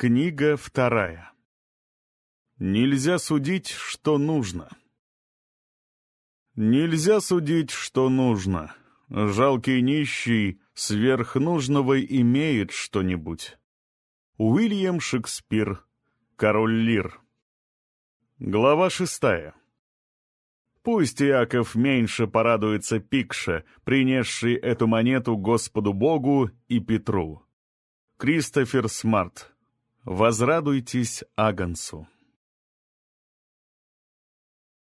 Книга вторая. Нельзя судить, что нужно. Нельзя судить, что нужно. Жалкий нищий сверх нужного имеет что-нибудь. Уильям Шекспир. Король Лир. Глава шестая. Пусть Иаков меньше порадуется Пикше, принесший эту монету Господу Богу и Петру. Кристофер Смарт. Возрадуйтесь Агнцу.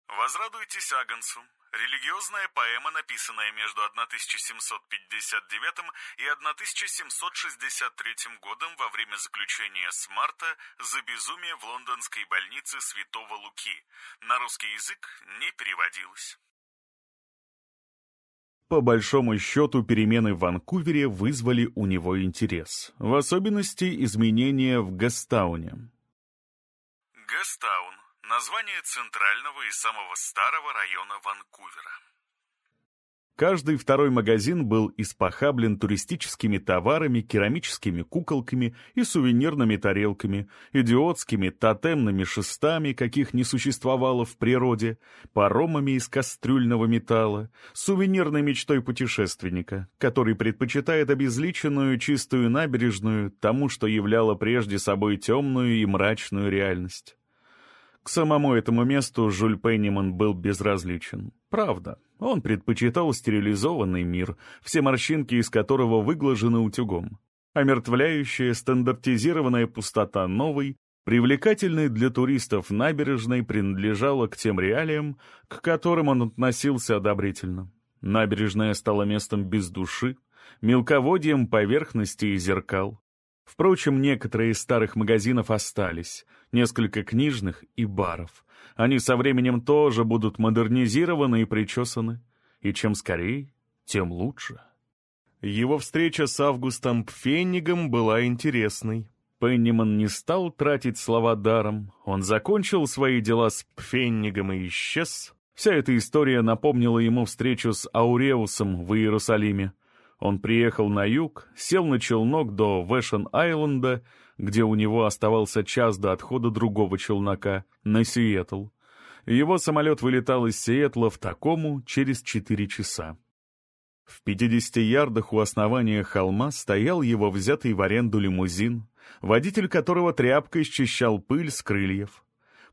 Возрадуйтесь Агнцу. Религиозная поэма, написанная между 1759 и 1763 годом во время заключения Смарта за безумие в лондонской больнице Святого Луки. На русский язык не переводилась. По большому счету, перемены в Ванкувере вызвали у него интерес, в особенности изменения в Гастауне. Гастаун – название центрального и самого старого района Ванкувера. Каждый второй магазин был испохаблен туристическими товарами, керамическими куколками и сувенирными тарелками, идиотскими тотемными шестами, каких не существовало в природе, паромами из кастрюльного металла, сувенирной мечтой путешественника, который предпочитает обезличенную чистую набережную тому, что являло прежде собой темную и мрачную реальность. К самому этому месту Жюль Пенниман был безразличен. Правда, он предпочитал стерилизованный мир, все морщинки из которого выглажены утюгом. Омертвляющая стандартизированная пустота новой, привлекательной для туристов набережной принадлежала к тем реалиям, к которым он относился одобрительно. Набережная стала местом без души, мелководьем поверхности и зеркал. Впрочем, некоторые из старых магазинов остались, несколько книжных и баров. Они со временем тоже будут модернизированы и причесаны. И чем скорее, тем лучше. Его встреча с Августом Пфеннигом была интересной. Пенниман не стал тратить слова даром. Он закончил свои дела с Пфеннигом и исчез. Вся эта история напомнила ему встречу с Ауреусом в Иерусалиме. Он приехал на юг, сел на челнок до Вэшен-Айленда, где у него оставался час до отхода другого челнока, на Сиэтл. Его самолет вылетал из Сиэтла в Такому через четыре часа. В 50 ярдах у основания холма стоял его взятый в аренду лимузин, водитель которого тряпкой счищал пыль с крыльев.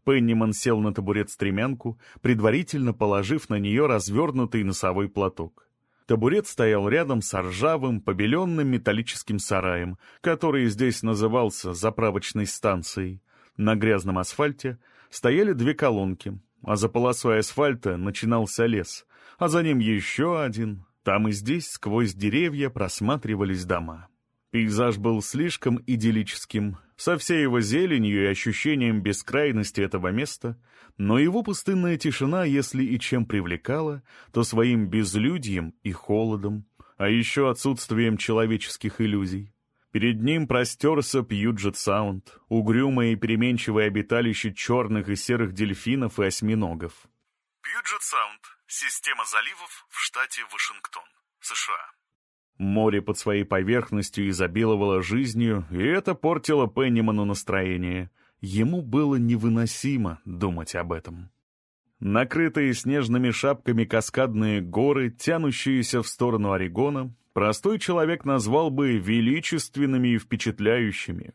Пенниман сел на табурет-стремянку, предварительно положив на нее развернутый носовой платок. Табурет стоял рядом с ржавым, побеленным металлическим сараем, который здесь назывался заправочной станцией. На грязном асфальте стояли две колонки, а за полосой асфальта начинался лес, а за ним еще один. Там и здесь сквозь деревья просматривались дома. Пейзаж был слишком идиллическим, со всей его зеленью и ощущением бескрайности этого места, но его пустынная тишина, если и чем привлекала, то своим безлюдьем и холодом, а еще отсутствием человеческих иллюзий. Перед ним простерся Пьюджет-Саунд, угрюмое и переменчивое обиталище черных и серых дельфинов и осьминогов. Пьюджет-Саунд – система заливов в штате Вашингтон, США. Море под своей поверхностью изобиловало жизнью, и это портило Пенниману настроение. Ему было невыносимо думать об этом. Накрытые снежными шапками каскадные горы, тянущиеся в сторону Орегона, простой человек назвал бы величественными и впечатляющими.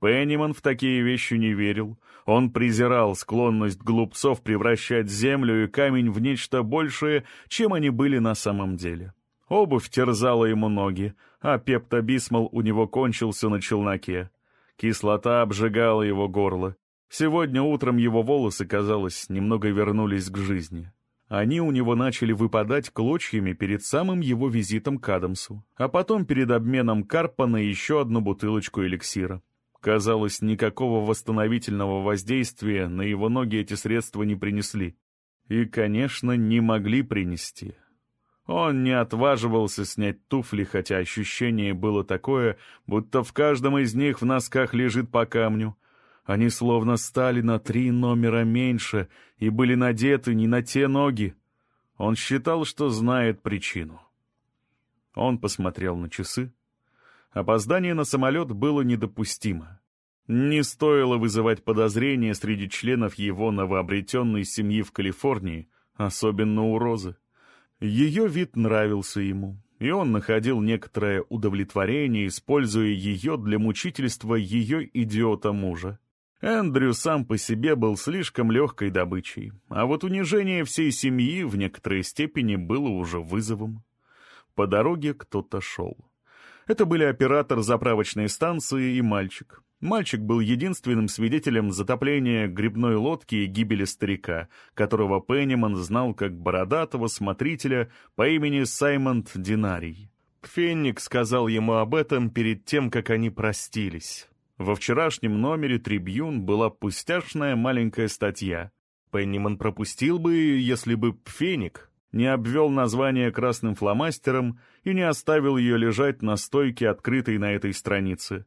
Пенниман в такие вещи не верил. Он презирал склонность глупцов превращать землю и камень в нечто большее, чем они были на самом деле. Обувь терзала ему ноги, а пептобисмол у него кончился на челноке. Кислота обжигала его горло. Сегодня утром его волосы, казалось, немного вернулись к жизни. Они у него начали выпадать клочьями перед самым его визитом к Адамсу, а потом перед обменом карпа на еще одну бутылочку эликсира. Казалось, никакого восстановительного воздействия на его ноги эти средства не принесли. И, конечно, не могли принести. Он не отваживался снять туфли, хотя ощущение было такое, будто в каждом из них в носках лежит по камню. Они словно стали на три номера меньше и были надеты не на те ноги. Он считал, что знает причину. Он посмотрел на часы. Опоздание на самолет было недопустимо. Не стоило вызывать подозрения среди членов его новообретенной семьи в Калифорнии, особенно у Розы. Ее вид нравился ему, и он находил некоторое удовлетворение, используя ее для мучительства ее идиота-мужа. Эндрю сам по себе был слишком легкой добычей, а вот унижение всей семьи в некоторой степени было уже вызовом. По дороге кто-то шел. Это были оператор заправочной станции и мальчик. Мальчик был единственным свидетелем затопления грибной лодки и гибели старика, которого Пенниман знал как бородатого смотрителя по имени Саймонд Динарий. Фенник сказал ему об этом перед тем, как они простились. Во вчерашнем номере «Трибьюн» была пустяшная маленькая статья. Пенниман пропустил бы, если бы Феник не обвел название красным фломастером и не оставил ее лежать на стойке, открытой на этой странице.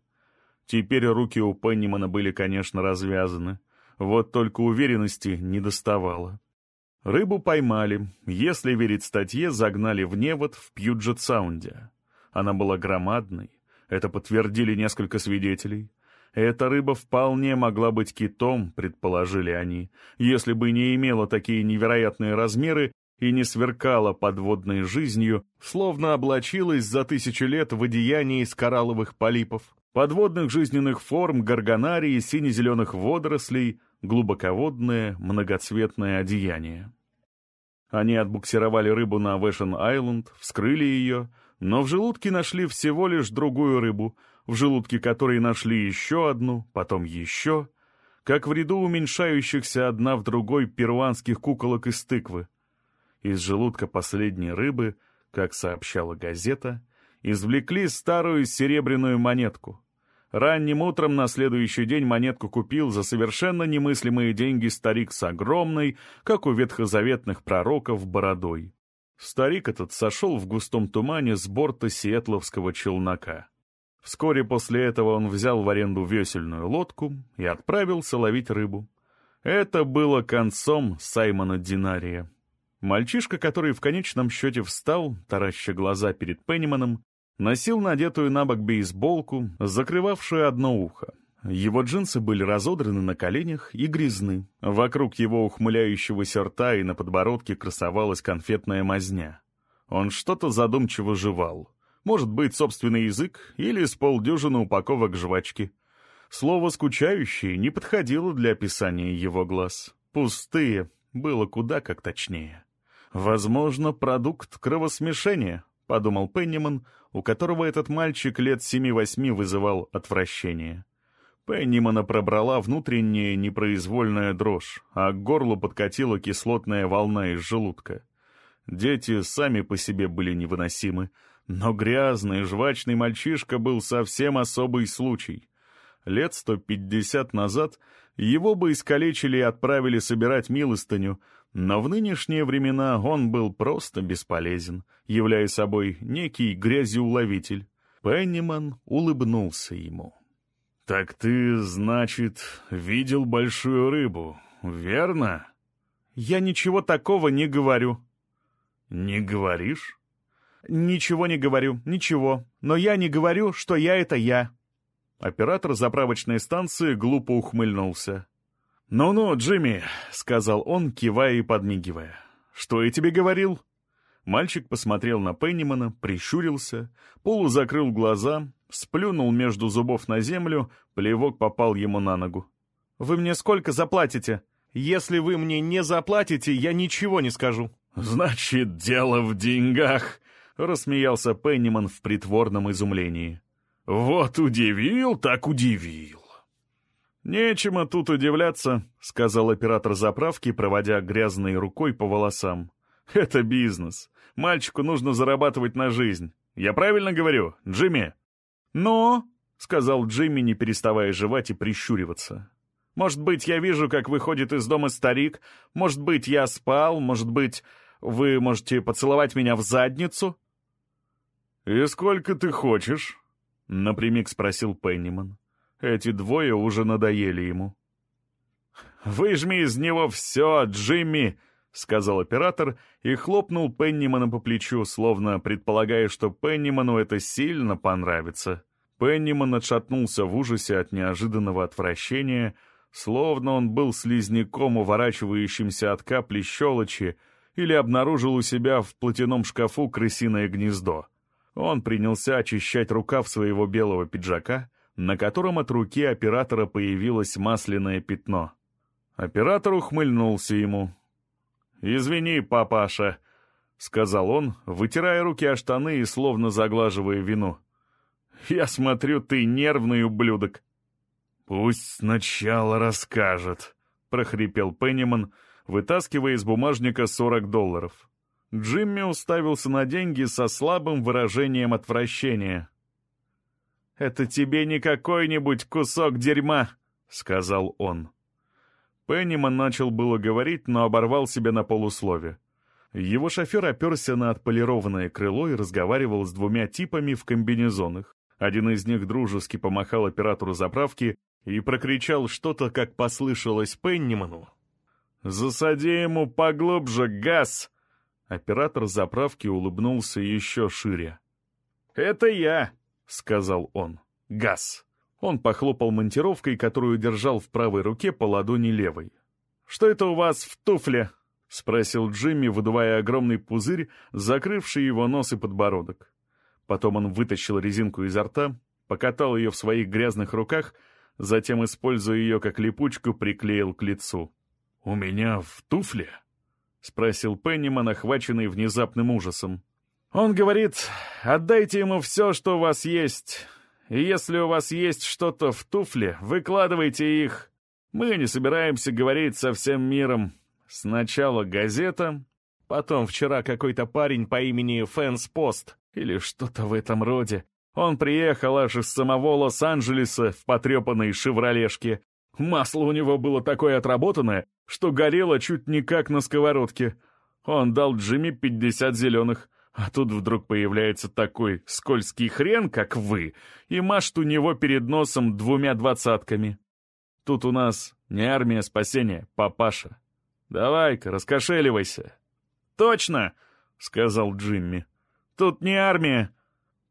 Теперь руки у Пеннимана были, конечно, развязаны. Вот только уверенности не доставало. Рыбу поймали, если верить статье, загнали в невод в Пьюджет-Саунде. Она была громадной, это подтвердили несколько свидетелей. Эта рыба вполне могла быть китом, предположили они, если бы не имела такие невероятные размеры и не сверкала подводной жизнью, словно облачилась за тысячи лет в одеянии из коралловых полипов, подводных жизненных форм, горгонарии, сине-зеленых водорослей, глубоководное многоцветное одеяние. Они отбуксировали рыбу на Вэшен-Айленд, вскрыли ее, но в желудке нашли всего лишь другую рыбу, в желудке которой нашли еще одну, потом еще, как в ряду уменьшающихся одна в другой перуанских куколок из тыквы. Из желудка последней рыбы, как сообщала газета, извлекли старую серебряную монетку. Ранним утром на следующий день монетку купил за совершенно немыслимые деньги старик с огромной, как у ветхозаветных пророков, бородой. Старик этот сошел в густом тумане с борта сиэтловского челнока. Вскоре после этого он взял в аренду весельную лодку и отправился ловить рыбу. Это было концом Саймона Динария. Мальчишка, который в конечном счете встал, тараща глаза перед Пенниманом, носил надетую на бок бейсболку, закрывавшую одно ухо. Его джинсы были разодраны на коленях и грязны. Вокруг его ухмыляющегося рта и на подбородке красовалась конфетная мазня. Он что-то задумчиво жевал. Может быть, собственный язык или с полдюжины упаковок жвачки. Слово «скучающий» не подходило для описания его глаз. Пустые было куда как точнее. «Возможно, продукт кровосмешения», — подумал Пенниман, у которого этот мальчик лет семи-восьми вызывал отвращение. Пеннимана пробрала внутренняя непроизвольная дрожь, а к горлу подкатила кислотная волна из желудка. Дети сами по себе были невыносимы, но грязный, жвачный мальчишка был совсем особый случай. Лет сто пятьдесят назад его бы искалечили и отправили собирать милостыню, но в нынешние времена он был просто бесполезен, являя собой некий грязеуловитель. Пенниман улыбнулся ему. «Так ты, значит, видел большую рыбу, верно?» «Я ничего такого не говорю». «Не говоришь?» «Ничего не говорю, ничего. Но я не говорю, что я — это я». Оператор заправочной станции глупо ухмыльнулся. «Ну-ну, Джимми», — сказал он, кивая и подмигивая. «Что я тебе говорил?» Мальчик посмотрел на Пеннимана, прищурился, полузакрыл глаза, сплюнул между зубов на землю, плевок попал ему на ногу. «Вы мне сколько заплатите? Если вы мне не заплатите, я ничего не скажу». «Значит, дело в деньгах», — рассмеялся Пенниман в притворном изумлении. «Вот удивил, так удивил». «Нечему тут удивляться», — сказал оператор заправки, проводя грязной рукой по волосам. «Это бизнес. Мальчику нужно зарабатывать на жизнь. Я правильно говорю, Джимми?» «Но», — сказал Джимми, не переставая жевать и прищуриваться. «Может быть, я вижу, как выходит из дома старик. Может быть, я спал. Может быть, вы можете поцеловать меня в задницу?» «И сколько ты хочешь?» — напрямик спросил Пенниман. Эти двое уже надоели ему. «Выжми из него все, Джимми!» — сказал оператор и хлопнул Пеннимана по плечу, словно предполагая, что Пенниману это сильно понравится. Пенниман отшатнулся в ужасе от неожиданного отвращения, словно он был слизняком, уворачивающимся от капли щелочи, или обнаружил у себя в платяном шкафу крысиное гнездо. Он принялся очищать рукав своего белого пиджака, на котором от руки оператора появилось масляное пятно. Оператор ухмыльнулся ему. «Извини, папаша», — сказал он, вытирая руки о штаны и словно заглаживая вину. «Я смотрю, ты нервный ублюдок». «Пусть сначала расскажет», — прохрипел Пенниман, вытаскивая из бумажника 40 долларов. Джимми уставился на деньги со слабым выражением отвращения. «Это тебе не какой-нибудь кусок дерьма», — сказал он. Пенниман начал было говорить, но оборвал себя на полуслове. Его шофер оперся на отполированное крыло и разговаривал с двумя типами в комбинезонах. Один из них дружески помахал оператору заправки и прокричал что-то, как послышалось Пенниману. «Засади ему поглубже, газ!» Оператор заправки улыбнулся еще шире. «Это я!» — сказал он. «Газ!» Он похлопал монтировкой, которую держал в правой руке по ладони левой. «Что это у вас в туфле?» — спросил Джимми, выдувая огромный пузырь, закрывший его нос и подбородок. Потом он вытащил резинку изо рта, покатал ее в своих грязных руках, затем, используя ее как липучку, приклеил к лицу. «У меня в туфле?» — спросил Пенниман, охваченный внезапным ужасом. «Он говорит, отдайте ему все, что у вас есть, и если у вас есть что-то в туфле, выкладывайте их. Мы не собираемся говорить со всем миром, Сначала газета, потом вчера какой-то парень по имени Фэнс Пост или что-то в этом роде. Он приехал аж из самого Лос-Анджелеса в потрепанной шевролешке. Масло у него было такое отработанное, что горело чуть не как на сковородке. Он дал Джимми 50 зеленых, а тут вдруг появляется такой скользкий хрен, как вы, и машет у него перед носом двумя двадцатками. Тут у нас не армия спасения, папаша. Давай-ка, раскошеливайся». «Точно!» — сказал Джимми. «Тут не армия!»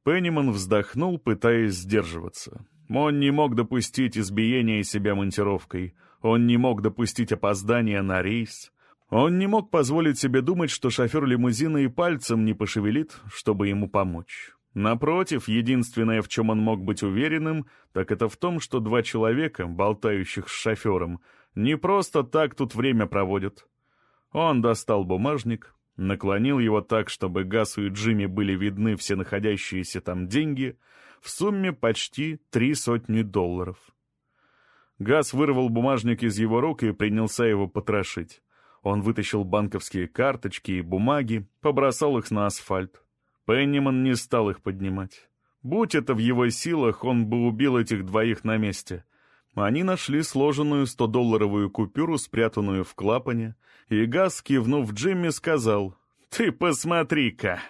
Пенниман вздохнул, пытаясь сдерживаться. Он не мог допустить избиения себя монтировкой. Он не мог допустить опоздания на рейс. Он не мог позволить себе думать, что шофер лимузина и пальцем не пошевелит, чтобы ему помочь. Напротив, единственное, в чем он мог быть уверенным, так это в том, что два человека, болтающих с шофером, не просто так тут время проводят. Он достал бумажник, наклонил его так, чтобы Гасу и Джимми были видны все находящиеся там деньги, в сумме почти три сотни долларов. Газ вырвал бумажник из его рук и принялся его потрошить. Он вытащил банковские карточки и бумаги, побросал их на асфальт. Пенниман не стал их поднимать. Будь это в его силах, он бы убил этих двоих на месте — они нашли сложенную 100-долларовую купюру, спрятанную в клапане, и Газ, кивнув Джимми, сказал «Ты посмотри-ка!».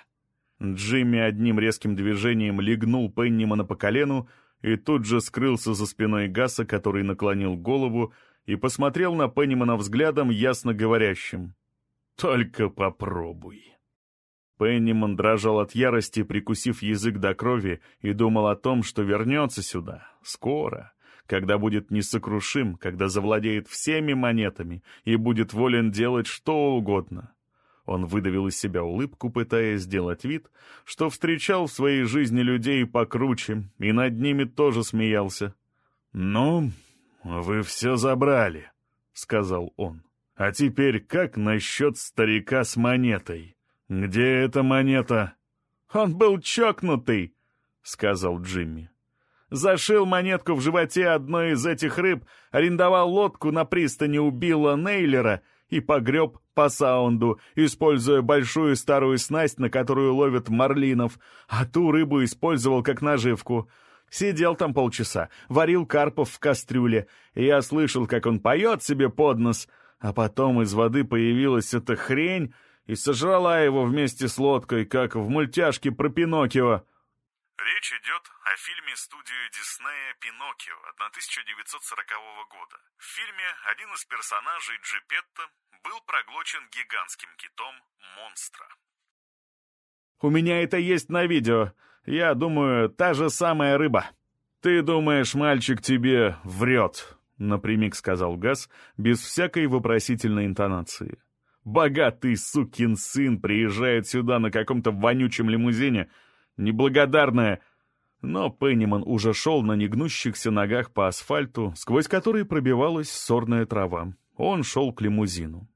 Джимми одним резким движением легнул Пеннимана по колену и тут же скрылся за спиной Гаса, который наклонил голову и посмотрел на Пеннимана взглядом, ясно говорящим «Только попробуй». Пенниман дрожал от ярости, прикусив язык до крови, и думал о том, что вернется сюда, скоро, когда будет несокрушим, когда завладеет всеми монетами и будет волен делать что угодно. Он выдавил из себя улыбку, пытаясь сделать вид, что встречал в своей жизни людей покруче, и над ними тоже смеялся. «Ну, вы все забрали», — сказал он. «А теперь как насчет старика с монетой? Где эта монета?» «Он был чокнутый», — сказал Джимми зашил монетку в животе одной из этих рыб, арендовал лодку на пристани у Билла Нейлера и погреб по саунду, используя большую старую снасть, на которую ловят марлинов, а ту рыбу использовал как наживку. Сидел там полчаса, варил карпов в кастрюле, и я слышал, как он поет себе под нос, а потом из воды появилась эта хрень и сожрала его вместе с лодкой, как в мультяшке про Пиноккио. Речь идет о фильме студии Диснея «Пиноккио» 1940 года. В фильме один из персонажей Джипетто был проглочен гигантским китом монстра. «У меня это есть на видео. Я думаю, та же самая рыба», «Ты думаешь, мальчик тебе врет?» — напрямик сказал Газ, без всякой вопросительной интонации. «Богатый сукин сын приезжает сюда на каком-то вонючем лимузине. Неблагодарная...» Но Пенниман уже шел на негнущихся ногах по асфальту, сквозь который пробивалась сорная трава. Он шел к лимузину.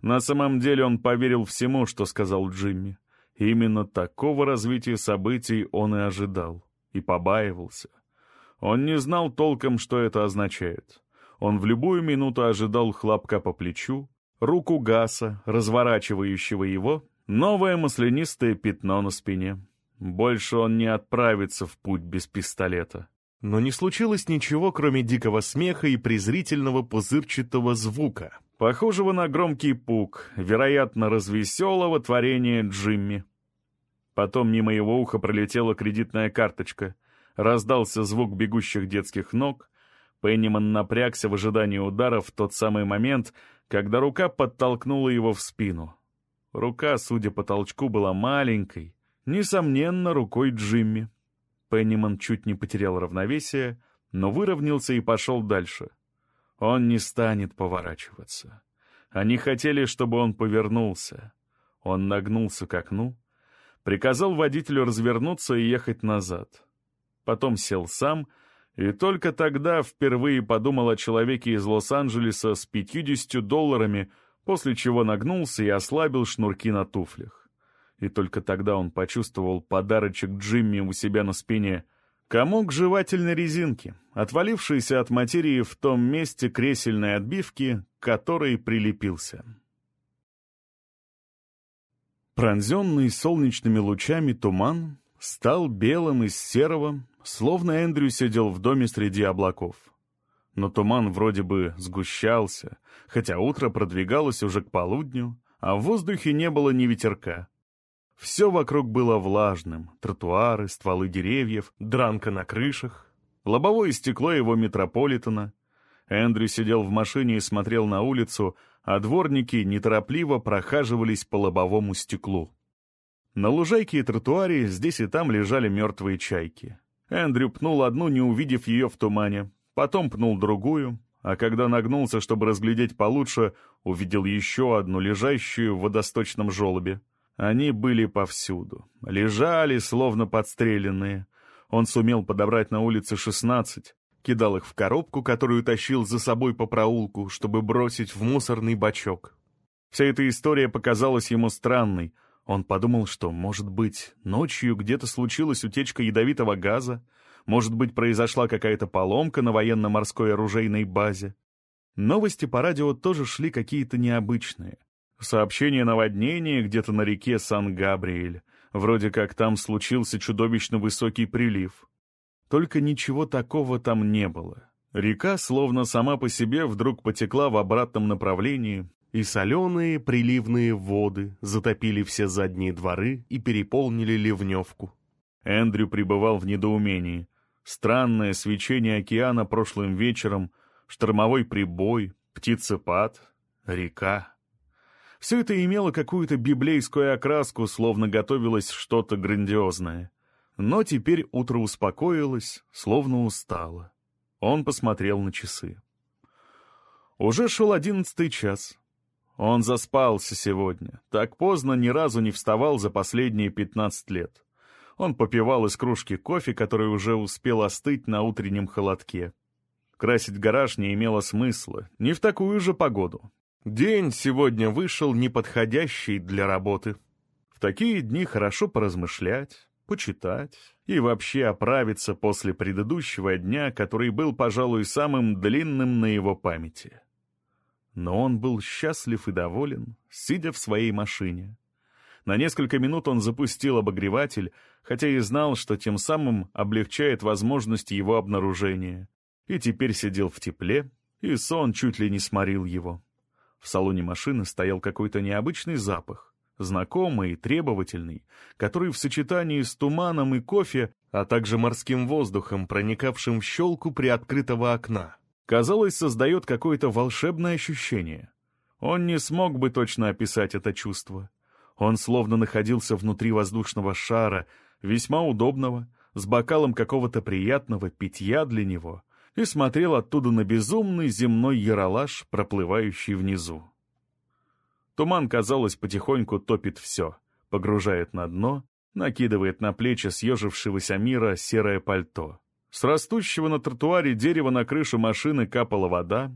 На самом деле он поверил всему, что сказал Джимми. Именно такого развития событий он и ожидал, и побаивался. Он не знал толком, что это означает. Он в любую минуту ожидал хлопка по плечу, руку Гаса, разворачивающего его, новое маслянистое пятно на спине. Больше он не отправится в путь без пистолета. Но не случилось ничего, кроме дикого смеха и презрительного пузырчатого звука, похожего на громкий пук, вероятно, развеселого творения Джимми. Потом мимо его уха пролетела кредитная карточка, раздался звук бегущих детских ног, Пенниман напрягся в ожидании удара в тот самый момент, когда рука подтолкнула его в спину. Рука, судя по толчку, была маленькой, несомненно, рукой Джимми. Пенниман чуть не потерял равновесие, но выровнялся и пошел дальше. Он не станет поворачиваться. Они хотели, чтобы он повернулся. Он нагнулся к окну, приказал водителю развернуться и ехать назад. Потом сел сам и только тогда впервые подумал о человеке из Лос-Анджелеса с 50 долларами, после чего нагнулся и ослабил шнурки на туфлях. И только тогда он почувствовал подарочек Джимми у себя на спине — Комок жевательной резинки, отвалившийся от материи в том месте кресельной отбивки, к которой прилепился. Пронзенный солнечными лучами туман стал белым из серого, словно Эндрю сидел в доме среди облаков. Но туман вроде бы сгущался, хотя утро продвигалось уже к полудню, а в воздухе не было ни ветерка. Все вокруг было влажным — тротуары, стволы деревьев, дранка на крышах, лобовое стекло его метрополитена. Эндрю сидел в машине и смотрел на улицу, а дворники неторопливо прохаживались по лобовому стеклу. На лужайке и тротуаре здесь и там лежали мертвые чайки. Эндрю пнул одну, не увидев ее в тумане, потом пнул другую, а когда нагнулся, чтобы разглядеть получше, увидел еще одну, лежащую в водосточном желобе. Они были повсюду. Лежали, словно подстреленные. Он сумел подобрать на улице шестнадцать, кидал их в коробку, которую тащил за собой по проулку, чтобы бросить в мусорный бачок. Вся эта история показалась ему странной. Он подумал, что, может быть, ночью где-то случилась утечка ядовитого газа, может быть, произошла какая-то поломка на военно-морской оружейной базе. Новости по радио тоже шли какие-то необычные. Сообщение о наводнении где-то на реке Сан-Габриэль. Вроде как там случился чудовищно высокий прилив. Только ничего такого там не было. Река, словно сама по себе, вдруг потекла в обратном направлении, и соленые приливные воды затопили все задние дворы и переполнили ливневку. Эндрю пребывал в недоумении. Странное свечение океана прошлым вечером, штормовой прибой, птицепад, река. Все это имело какую-то библейскую окраску, словно готовилось что-то грандиозное. Но теперь утро успокоилось, словно устало. Он посмотрел на часы. Уже шел одиннадцатый час. Он заспался сегодня. Так поздно ни разу не вставал за последние пятнадцать лет. Он попивал из кружки кофе, который уже успел остыть на утреннем холодке. Красить гараж не имело смысла, не в такую же погоду. День сегодня вышел неподходящий для работы. В такие дни хорошо поразмышлять, почитать и вообще оправиться после предыдущего дня, который был, пожалуй, самым длинным на его памяти. Но он был счастлив и доволен, сидя в своей машине. На несколько минут он запустил обогреватель, хотя и знал, что тем самым облегчает возможность его обнаружения, и теперь сидел в тепле, и сон чуть ли не сморил его. В салоне машины стоял какой-то необычный запах, знакомый и требовательный, который в сочетании с туманом и кофе, а также морским воздухом, проникавшим в щелку приоткрытого окна, казалось, создает какое-то волшебное ощущение. Он не смог бы точно описать это чувство. Он словно находился внутри воздушного шара, весьма удобного, с бокалом какого-то приятного питья для него и смотрел оттуда на безумный земной яролаж, проплывающий внизу. Туман, казалось, потихоньку топит все, погружает на дно, накидывает на плечи съежившегося мира серое пальто. С растущего на тротуаре дерева на крышу машины капала вода,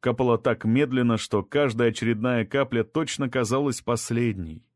капала так медленно, что каждая очередная капля точно казалась последней.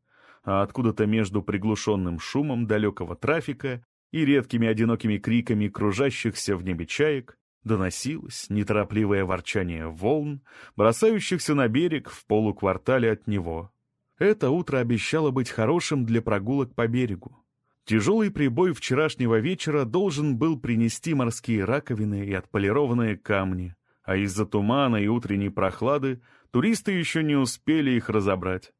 А откуда-то между приглушенным шумом далекого трафика и редкими одинокими криками кружащихся в небе чаек доносилось неторопливое ворчание волн, бросающихся на берег в полуквартале от него. Это утро обещало быть хорошим для прогулок по берегу. Тяжелый прибой вчерашнего вечера должен был принести морские раковины и отполированные камни, а из-за тумана и утренней прохлады туристы еще не успели их разобрать.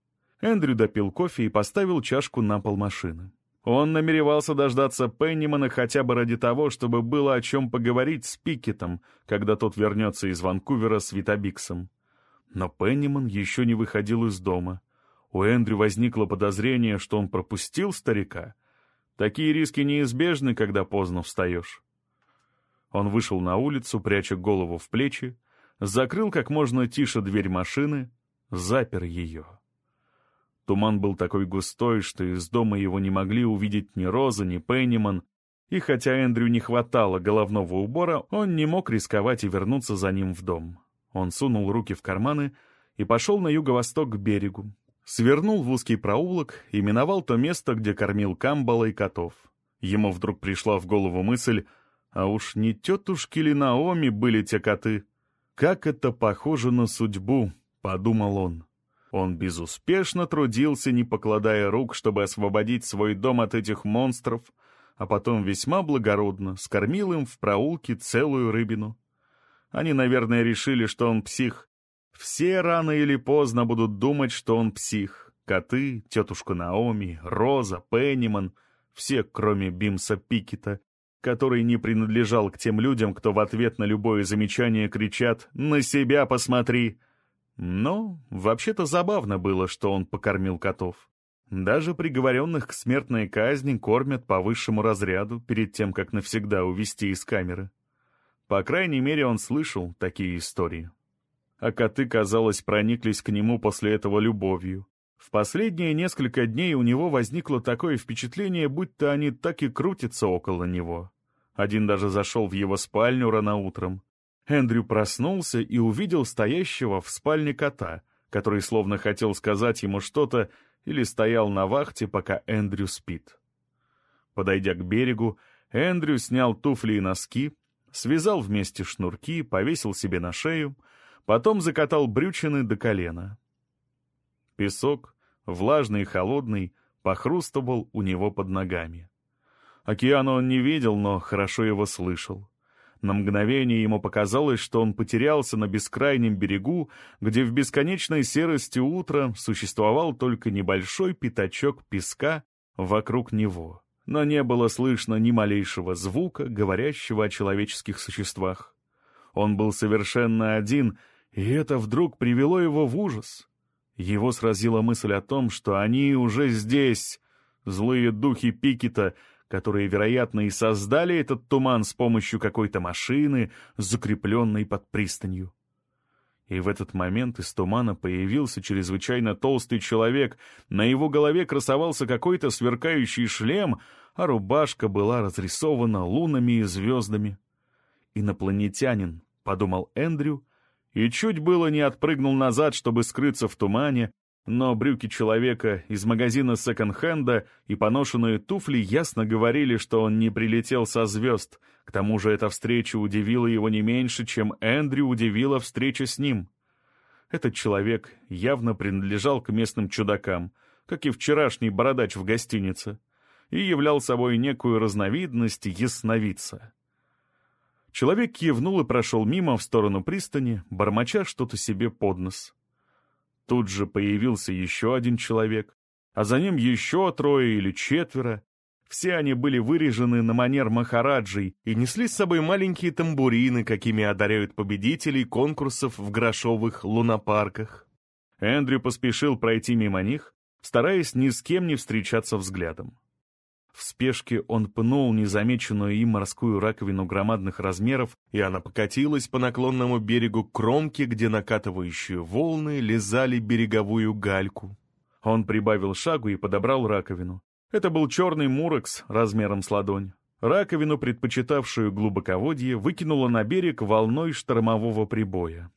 Эндрю допил кофе и поставил чашку на пол машины. Он намеревался дождаться Пеннимана хотя бы ради того, чтобы было о чем поговорить с Пикетом, когда тот вернется из Ванкувера с Витабиксом. Но Пенниман еще не выходил из дома. У Эндрю возникло подозрение, что он пропустил старика. Такие риски неизбежны, когда поздно встаешь. Он вышел на улицу, пряча голову в плечи, закрыл как можно тише дверь машины, запер ее. Туман был такой густой, что из дома его не могли увидеть ни Роза, ни Пенниман, и хотя Эндрю не хватало головного убора, он не мог рисковать и вернуться за ним в дом. Он сунул руки в карманы и пошел на юго-восток к берегу. Свернул в узкий проулок и миновал то место, где кормил Камбала и котов. Ему вдруг пришла в голову мысль, а уж не тетушки ли Наоми были те коты? Как это похоже на судьбу, подумал он. Он безуспешно трудился, не покладая рук, чтобы освободить свой дом от этих монстров, а потом весьма благородно скормил им в проулке целую рыбину. Они, наверное, решили, что он псих. Все рано или поздно будут думать, что он псих. Коты, тетушка Наоми, Роза, Пенниман, все, кроме Бимса Пикета, который не принадлежал к тем людям, кто в ответ на любое замечание кричат «На себя посмотри!» Но вообще-то забавно было, что он покормил котов. Даже приговоренных к смертной казни кормят по высшему разряду перед тем, как навсегда увести из камеры. По крайней мере, он слышал такие истории. А коты, казалось, прониклись к нему после этого любовью. В последние несколько дней у него возникло такое впечатление, будто они так и крутятся около него. Один даже зашел в его спальню рано утром, Эндрю проснулся и увидел стоящего в спальне кота, который словно хотел сказать ему что-то или стоял на вахте, пока Эндрю спит. Подойдя к берегу, Эндрю снял туфли и носки, связал вместе шнурки, повесил себе на шею, потом закатал брючины до колена. Песок, влажный и холодный, похрустывал у него под ногами. Океана он не видел, но хорошо его слышал. На мгновение ему показалось, что он потерялся на бескрайнем берегу, где в бесконечной серости утра существовал только небольшой пятачок песка вокруг него. Но не было слышно ни малейшего звука, говорящего о человеческих существах. Он был совершенно один, и это вдруг привело его в ужас. Его сразила мысль о том, что они уже здесь, злые духи Пикета — которые, вероятно, и создали этот туман с помощью какой-то машины, закрепленной под пристанью. И в этот момент из тумана появился чрезвычайно толстый человек, на его голове красовался какой-то сверкающий шлем, а рубашка была разрисована лунами и звездами. «Инопланетянин», — подумал Эндрю, и чуть было не отпрыгнул назад, чтобы скрыться в тумане, но брюки человека из магазина секонд-хенда и поношенные туфли ясно говорили, что он не прилетел со звезд. К тому же эта встреча удивила его не меньше, чем Эндрю удивила встреча с ним. Этот человек явно принадлежал к местным чудакам, как и вчерашний бородач в гостинице, и являл собой некую разновидность ясновидца. Человек кивнул и прошел мимо в сторону пристани, бормоча что-то себе под нос. Тут же появился еще один человек, а за ним еще трое или четверо. Все они были вырежены на манер махараджей и несли с собой маленькие тамбурины, какими одаряют победителей конкурсов в грошовых лунопарках. Эндрю поспешил пройти мимо них, стараясь ни с кем не встречаться взглядом. В спешке он пнул незамеченную им морскую раковину громадных размеров, и она покатилась по наклонному берегу кромки, где накатывающие волны лизали береговую гальку. Он прибавил шагу и подобрал раковину. Это был черный мурекс размером с ладонь. Раковину, предпочитавшую глубоководье, выкинуло на берег волной штормового прибоя.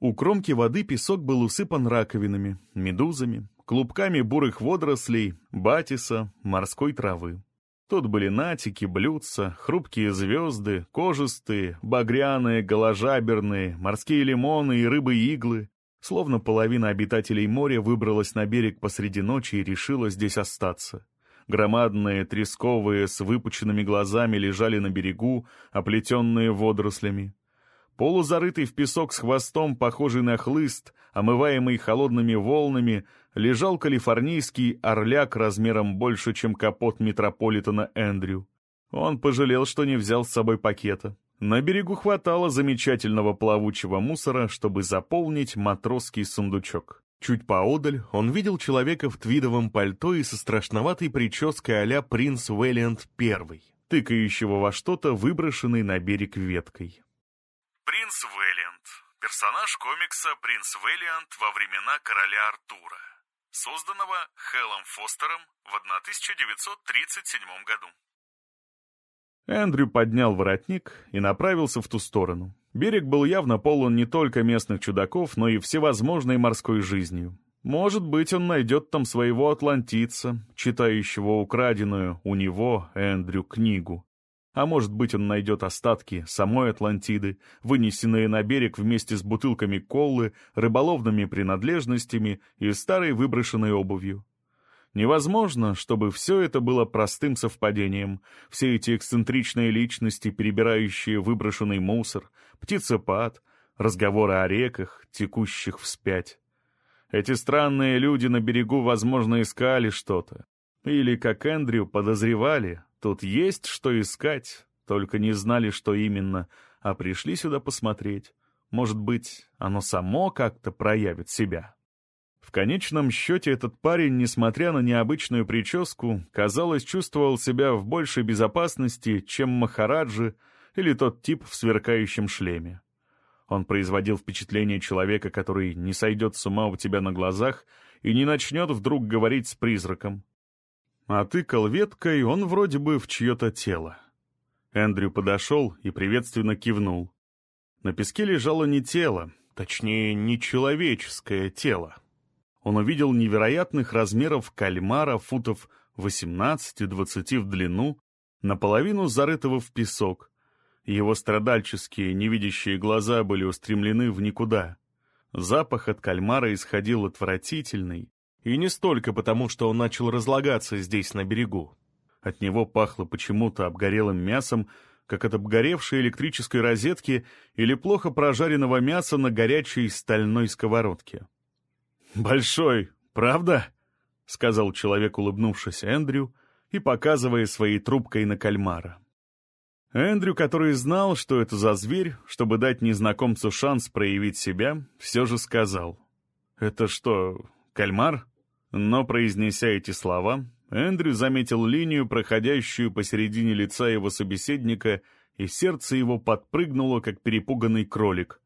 У кромки воды песок был усыпан раковинами, медузами, клубками бурых водорослей, батиса, морской травы. Тут были натики, блюдца, хрупкие звезды, кожистые, багряные, голожаберные, морские лимоны и рыбы-иглы. Словно половина обитателей моря выбралась на берег посреди ночи и решила здесь остаться. Громадные, тресковые, с выпученными глазами лежали на берегу, оплетенные водорослями. Полузарытый в песок с хвостом, похожий на хлыст, омываемый холодными волнами, лежал калифорнийский орляк размером больше, чем капот метрополитена Эндрю. Он пожалел, что не взял с собой пакета. На берегу хватало замечательного плавучего мусора, чтобы заполнить матросский сундучок. Чуть поодаль он видел человека в твидовом пальто и со страшноватой прической а-ля принц Уэллиант I, тыкающего во что-то, выброшенной на берег веткой. Принц Вэллиант. Персонаж комикса «Принц Вэллиант» во времена короля Артура, созданного Хелом Фостером в 1937 году. Эндрю поднял воротник и направился в ту сторону. Берег был явно полон не только местных чудаков, но и всевозможной морской жизнью. Может быть, он найдет там своего атлантица, читающего украденную у него, Эндрю, книгу. А может быть, он найдет остатки самой Атлантиды, вынесенные на берег вместе с бутылками колы, рыболовными принадлежностями и старой выброшенной обувью. Невозможно, чтобы все это было простым совпадением. Все эти эксцентричные личности, перебирающие выброшенный мусор, птицепад, разговоры о реках, текущих вспять. Эти странные люди на берегу, возможно, искали что-то. Или, как Эндрю, подозревали, Тут есть что искать, только не знали, что именно, а пришли сюда посмотреть. Может быть, оно само как-то проявит себя. В конечном счете этот парень, несмотря на необычную прическу, казалось, чувствовал себя в большей безопасности, чем Махараджи или тот тип в сверкающем шлеме. Он производил впечатление человека, который не сойдет с ума у тебя на глазах и не начнет вдруг говорить с призраком а тыкал веткой он вроде бы в чье-то тело. Эндрю подошел и приветственно кивнул. На песке лежало не тело, точнее, не человеческое тело. Он увидел невероятных размеров кальмара футов 18-20 в длину, наполовину зарытого в песок. Его страдальческие, невидящие глаза были устремлены в никуда. Запах от кальмара исходил отвратительный, и не столько потому, что он начал разлагаться здесь, на берегу. От него пахло почему-то обгорелым мясом, как от обгоревшей электрической розетки или плохо прожаренного мяса на горячей стальной сковородке. «Большой, правда?» — сказал человек, улыбнувшись Эндрю и показывая своей трубкой на кальмара. Эндрю, который знал, что это за зверь, чтобы дать незнакомцу шанс проявить себя, все же сказал. «Это что, кальмар?» Но, произнеся эти слова, Эндрю заметил линию, проходящую посередине лица его собеседника, и сердце его подпрыгнуло, как перепуганный кролик.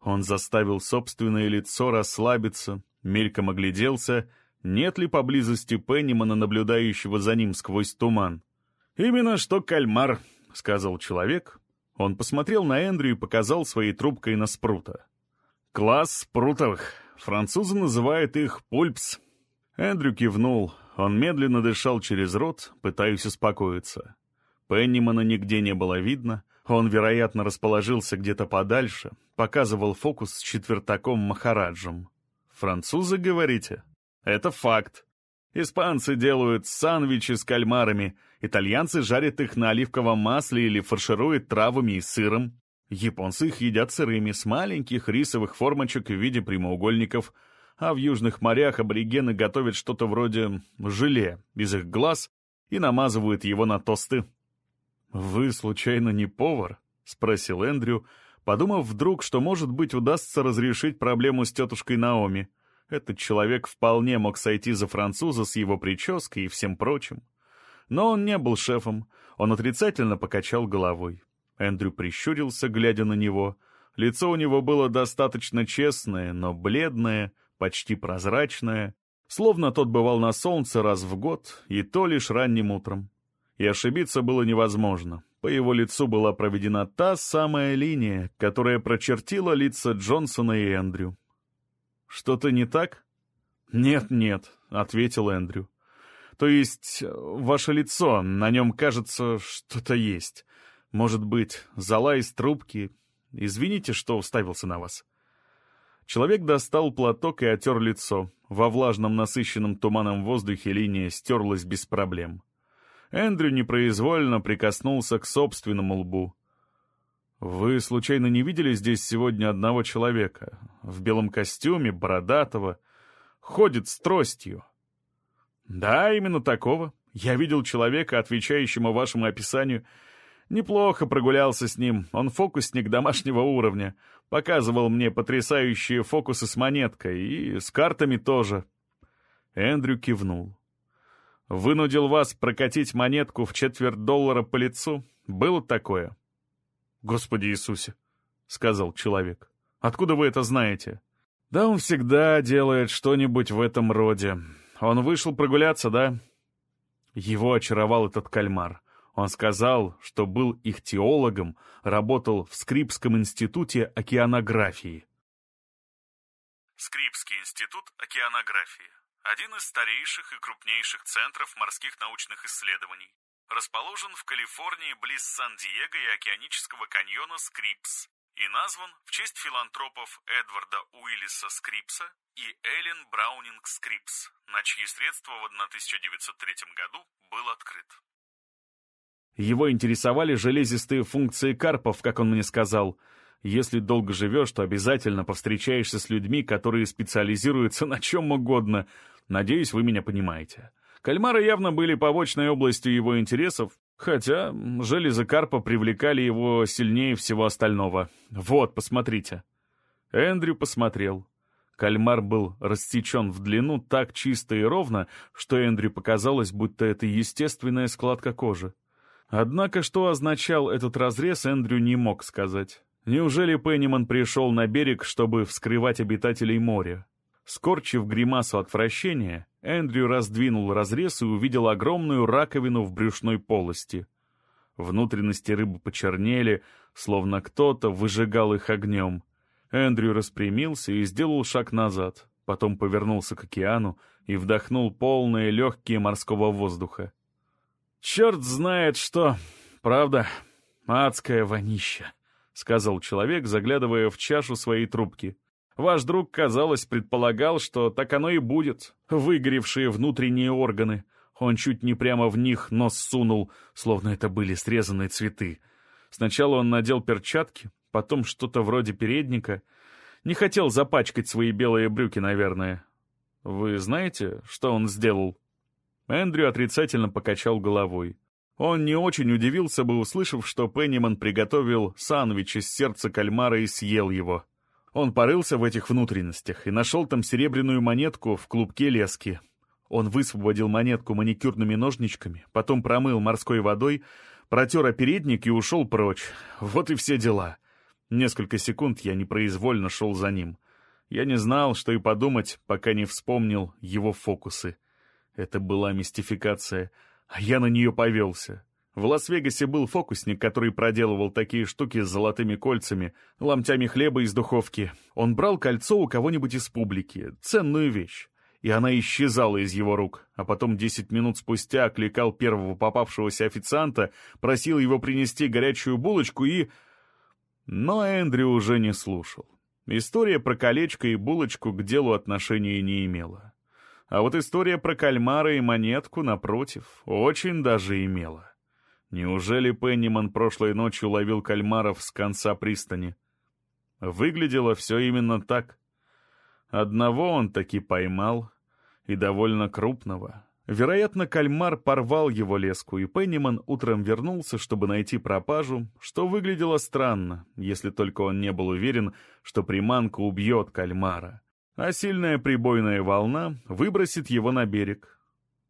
Он заставил собственное лицо расслабиться, мельком огляделся, нет ли поблизости Пеннимана, наблюдающего за ним сквозь туман. «Именно что кальмар», — сказал человек. Он посмотрел на Эндрю и показал своей трубкой на спрута. «Класс спрутовых. Французы называют их пульпс. Эндрю кивнул. Он медленно дышал через рот, пытаясь успокоиться. Пеннимана нигде не было видно. Он, вероятно, расположился где-то подальше, показывал фокус с четвертаком Махараджем. «Французы, говорите?» «Это факт. Испанцы делают сандвичи с кальмарами, итальянцы жарят их на оливковом масле или фаршируют травами и сыром. Японцы их едят сырыми, с маленьких рисовых формочек в виде прямоугольников – а в южных морях аборигены готовят что-то вроде желе из их глаз и намазывают его на тосты. «Вы, случайно, не повар?» — спросил Эндрю, подумав вдруг, что, может быть, удастся разрешить проблему с тетушкой Наоми. Этот человек вполне мог сойти за француза с его прической и всем прочим. Но он не был шефом. Он отрицательно покачал головой. Эндрю прищурился, глядя на него. Лицо у него было достаточно честное, но бледное, почти прозрачное, словно тот бывал на солнце раз в год, и то лишь ранним утром. И ошибиться было невозможно. По его лицу была проведена та самая линия, которая прочертила лица Джонсона и Эндрю. «Что-то не так?» «Нет-нет», — ответил Эндрю. «То есть ваше лицо, на нем, кажется, что-то есть. Может быть, зола из трубки. Извините, что уставился на вас». Человек достал платок и отер лицо. Во влажном насыщенном туманом воздухе линия стерлась без проблем. Эндрю непроизвольно прикоснулся к собственному лбу. «Вы, случайно, не видели здесь сегодня одного человека? В белом костюме, бородатого, ходит с тростью?» «Да, именно такого. Я видел человека, отвечающего вашему описанию. Неплохо прогулялся с ним. Он фокусник домашнего уровня. Показывал мне потрясающие фокусы с монеткой и с картами тоже. Эндрю кивнул. Вынудил вас прокатить монетку в четверть доллара по лицу? Было такое? Господи Иисусе, — сказал человек. Откуда вы это знаете? Да он всегда делает что-нибудь в этом роде. Он вышел прогуляться, да? Его очаровал этот кальмар — он сказал, что был ихтиологом, работал в Скрипском институте океанографии. Скрипский институт океанографии – один из старейших и крупнейших центров морских научных исследований. Расположен в Калифорнии близ Сан-Диего и океанического каньона Скрипс и назван в честь филантропов Эдварда Уиллиса Скрипса и Эллен Браунинг Скрипс, на чьи средства в 1903 году был открыт. Его интересовали железистые функции карпов, как он мне сказал. Если долго живешь, то обязательно повстречаешься с людьми, которые специализируются на чем угодно. Надеюсь, вы меня понимаете. Кальмары явно были побочной областью его интересов, хотя железы карпа привлекали его сильнее всего остального. Вот, посмотрите. Эндрю посмотрел. Кальмар был рассечен в длину так чисто и ровно, что Эндрю показалось, будто это естественная складка кожи. Однако, что означал этот разрез, Эндрю не мог сказать. Неужели Пенниман пришел на берег, чтобы вскрывать обитателей моря? Скорчив гримасу отвращения, Эндрю раздвинул разрез и увидел огромную раковину в брюшной полости. Внутренности рыбы почернели, словно кто-то выжигал их огнем. Эндрю распрямился и сделал шаг назад, потом повернулся к океану и вдохнул полные легкие морского воздуха. «Черт знает что. Правда, адское вонища», — сказал человек, заглядывая в чашу своей трубки. «Ваш друг, казалось, предполагал, что так оно и будет. Выгоревшие внутренние органы. Он чуть не прямо в них нос сунул, словно это были срезанные цветы. Сначала он надел перчатки, потом что-то вроде передника. Не хотел запачкать свои белые брюки, наверное. Вы знаете, что он сделал?» Эндрю отрицательно покачал головой. Он не очень удивился бы, услышав, что Пенниман приготовил сандвич из сердца кальмара и съел его. Он порылся в этих внутренностях и нашел там серебряную монетку в клубке лески. Он высвободил монетку маникюрными ножничками, потом промыл морской водой, протер опередник и ушел прочь. Вот и все дела. Несколько секунд я непроизвольно шел за ним. Я не знал, что и подумать, пока не вспомнил его фокусы. Это была мистификация, а я на нее повелся. В Лас-Вегасе был фокусник, который проделывал такие штуки с золотыми кольцами, ломтями хлеба из духовки. Он брал кольцо у кого-нибудь из публики, ценную вещь, и она исчезала из его рук, а потом десять минут спустя окликал первого попавшегося официанта, просил его принести горячую булочку и... Но Эндрю уже не слушал. История про колечко и булочку к делу отношения не имела. А вот история про кальмара и монетку, напротив, очень даже имела. Неужели Пенниман прошлой ночью ловил кальмаров с конца пристани? Выглядело все именно так. Одного он таки поймал, и довольно крупного. Вероятно, кальмар порвал его леску, и Пенниман утром вернулся, чтобы найти пропажу, что выглядело странно, если только он не был уверен, что приманка убьет кальмара а сильная прибойная волна выбросит его на берег.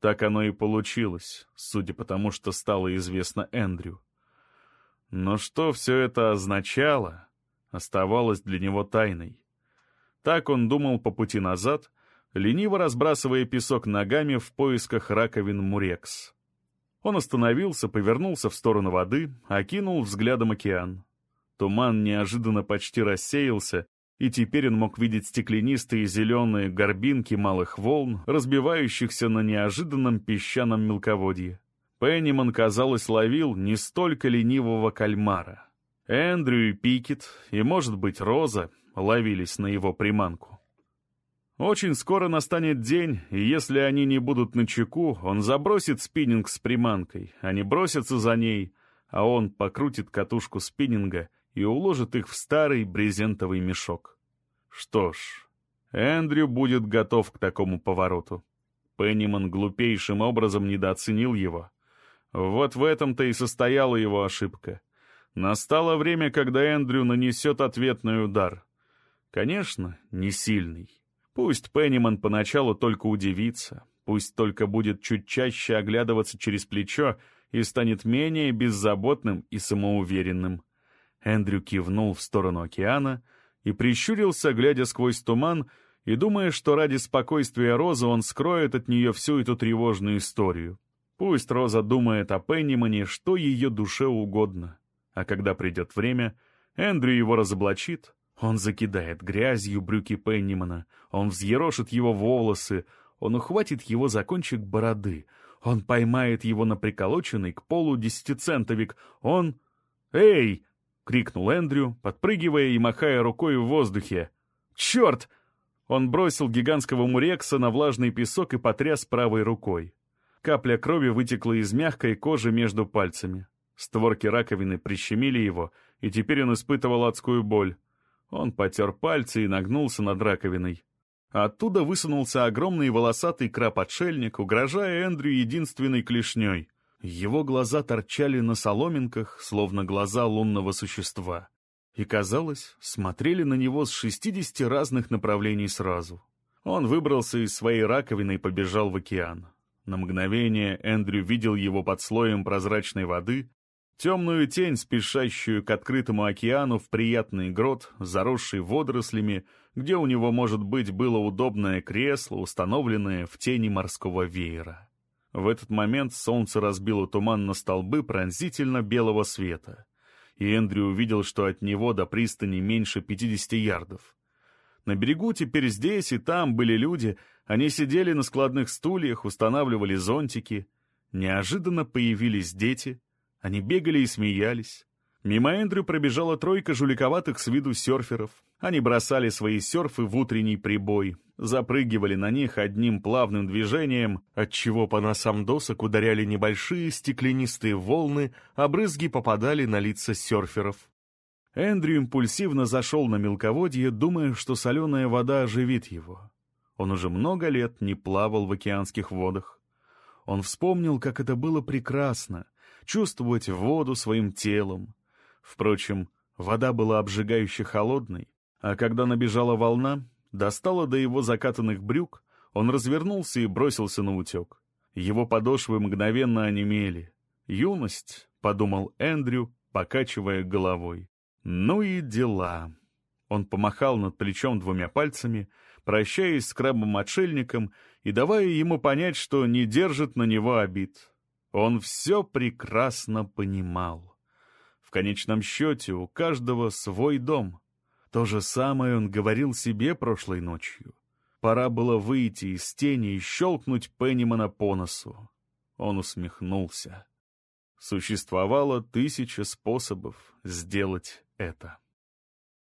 Так оно и получилось, судя по тому, что стало известно Эндрю. Но что все это означало, оставалось для него тайной. Так он думал по пути назад, лениво разбрасывая песок ногами в поисках раковин Мурекс. Он остановился, повернулся в сторону воды, окинул взглядом океан. Туман неожиданно почти рассеялся, и теперь он мог видеть стеклянистые зеленые горбинки малых волн, разбивающихся на неожиданном песчаном мелководье. Пенниман, казалось, ловил не столько ленивого кальмара. Эндрю и Пикет, и, может быть, Роза ловились на его приманку. Очень скоро настанет день, и если они не будут на чеку, он забросит спиннинг с приманкой, они бросятся за ней, а он покрутит катушку спиннинга — и уложит их в старый брезентовый мешок. Что ж, Эндрю будет готов к такому повороту. Пенниман глупейшим образом недооценил его. Вот в этом-то и состояла его ошибка. Настало время, когда Эндрю нанесет ответный удар. Конечно, не сильный. Пусть Пенниман поначалу только удивится, пусть только будет чуть чаще оглядываться через плечо и станет менее беззаботным и самоуверенным. Эндрю кивнул в сторону океана и прищурился, глядя сквозь туман, и думая, что ради спокойствия Розы он скроет от нее всю эту тревожную историю. Пусть Роза думает о Пеннимане, что ее душе угодно. А когда придет время, Эндрю его разоблачит, он закидает грязью брюки Пеннимана, он взъерошит его волосы, он ухватит его за кончик бороды, он поймает его на приколоченный к полу десятицентовик, он... «Эй!» — крикнул Эндрю, подпрыгивая и махая рукой в воздухе. «Черт!» Он бросил гигантского мурекса на влажный песок и потряс правой рукой. Капля крови вытекла из мягкой кожи между пальцами. Створки раковины прищемили его, и теперь он испытывал адскую боль. Он потер пальцы и нагнулся над раковиной. Оттуда высунулся огромный волосатый краб-отшельник, угрожая Эндрю единственной клешней — его глаза торчали на соломинках, словно глаза лунного существа, и, казалось, смотрели на него с шестидесяти разных направлений сразу. Он выбрался из своей раковины и побежал в океан. На мгновение Эндрю видел его под слоем прозрачной воды, темную тень, спешащую к открытому океану в приятный грот, заросший водорослями, где у него, может быть, было удобное кресло, установленное в тени морского веера. В этот момент солнце разбило туман на столбы пронзительно белого света, и Эндрю увидел, что от него до пристани меньше 50 ярдов. На берегу теперь здесь и там были люди, они сидели на складных стульях, устанавливали зонтики. Неожиданно появились дети, они бегали и смеялись. Мимо Эндрю пробежала тройка жуликоватых с виду серферов. Они бросали свои серфы в утренний прибой, запрыгивали на них одним плавным движением, отчего по носам досок ударяли небольшие стеклянистые волны, а брызги попадали на лица серферов. Эндрю импульсивно зашел на мелководье, думая, что соленая вода оживит его. Он уже много лет не плавал в океанских водах. Он вспомнил, как это было прекрасно — чувствовать воду своим телом, Впрочем, вода была обжигающе холодной, а когда набежала волна, достала до его закатанных брюк, он развернулся и бросился на утек. Его подошвы мгновенно онемели. «Юность», — подумал Эндрю, покачивая головой. «Ну и дела». Он помахал над плечом двумя пальцами, прощаясь с крабом-отшельником и давая ему понять, что не держит на него обид. Он все прекрасно понимал. В конечном счете у каждого свой дом. То же самое он говорил себе прошлой ночью. Пора было выйти из тени и щелкнуть Пеннимана по носу. Он усмехнулся. Существовало тысяча способов сделать это.